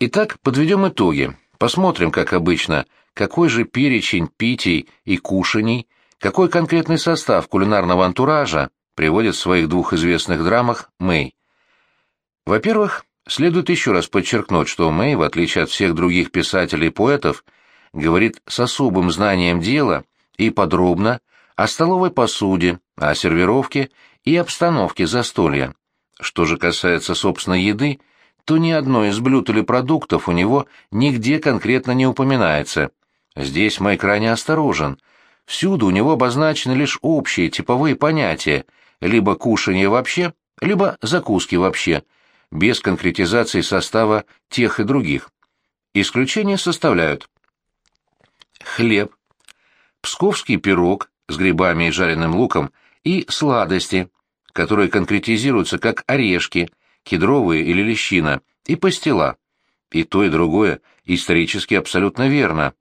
Итак, подведем итоги. Посмотрим, как обычно, какой же перечень питий и кушаний, какой конкретный состав кулинарного антуража приводит в своих двух известных драмах Мэй. Во-первых, следует еще раз подчеркнуть, что Мэй, в отличие от всех других писателей и поэтов, говорит с особым знанием дела и подробно о столовой посуде, о сервировке и обстановке застолья. Что же касается собственной еды, то ни одно из блюд или продуктов у него нигде конкретно не упоминается. Здесь Мэй крайне осторожен. Всюду у него обозначены лишь общие типовые понятия, либо кушанье вообще, либо закуски вообще, без конкретизации состава тех и других. Исключения составляют хлеб, псковский пирог с грибами и жареным луком и сладости, которые конкретизируются как орешки, кедровые или лещина, и пастила. И то, и другое исторически абсолютно верно.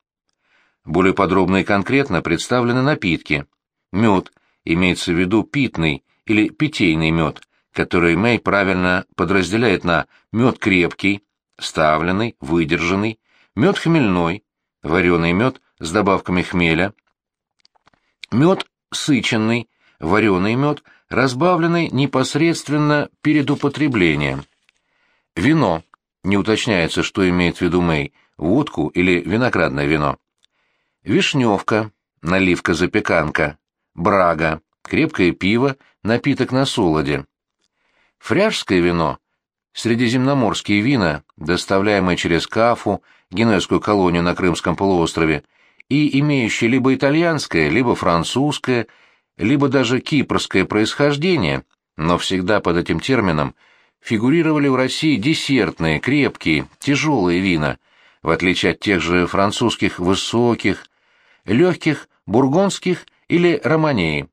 Более подробно и конкретно представлены напитки. Мед, имеется в виду питный или питейный мед, который Мэй правильно подразделяет на мед крепкий, ставленный, выдержанный, мед хмельной, вареный мед с добавками хмеля, мед сыченный, вареный мед, разбавленный непосредственно перед употреблением. Вино. Не уточняется, что имеет в виду Мэй, водку или виноградное вино. Вишневка, наливка-запеканка, брага, крепкое пиво, напиток на солоде. Фряжское вино, средиземноморские вина, доставляемые через Кафу, генуэзскую колонию на Крымском полуострове, и имеющие либо итальянское, либо французское, либо даже кипрское происхождение, но всегда под этим термином фигурировали в России десертные, крепкие, тяжелые вина, в отличие от тех же французских высоких, легких, бургондских или романеи.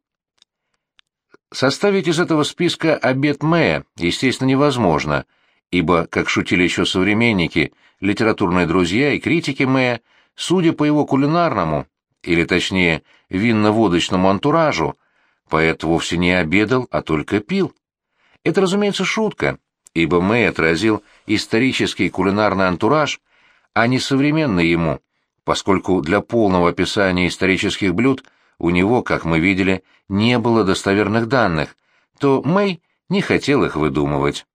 Составить из этого списка обед Мэя, естественно, невозможно, ибо, как шутили еще современники, литературные друзья и критики Мэя, судя по его кулинарному, или точнее винно-водочному антуражу, поэт вовсе не обедал, а только пил. Это, разумеется, шутка, ибо Мэй отразил исторический кулинарный антураж, а не современный ему, поскольку для полного описания исторических блюд у него, как мы видели, не было достоверных данных, то Мэй не хотел их выдумывать.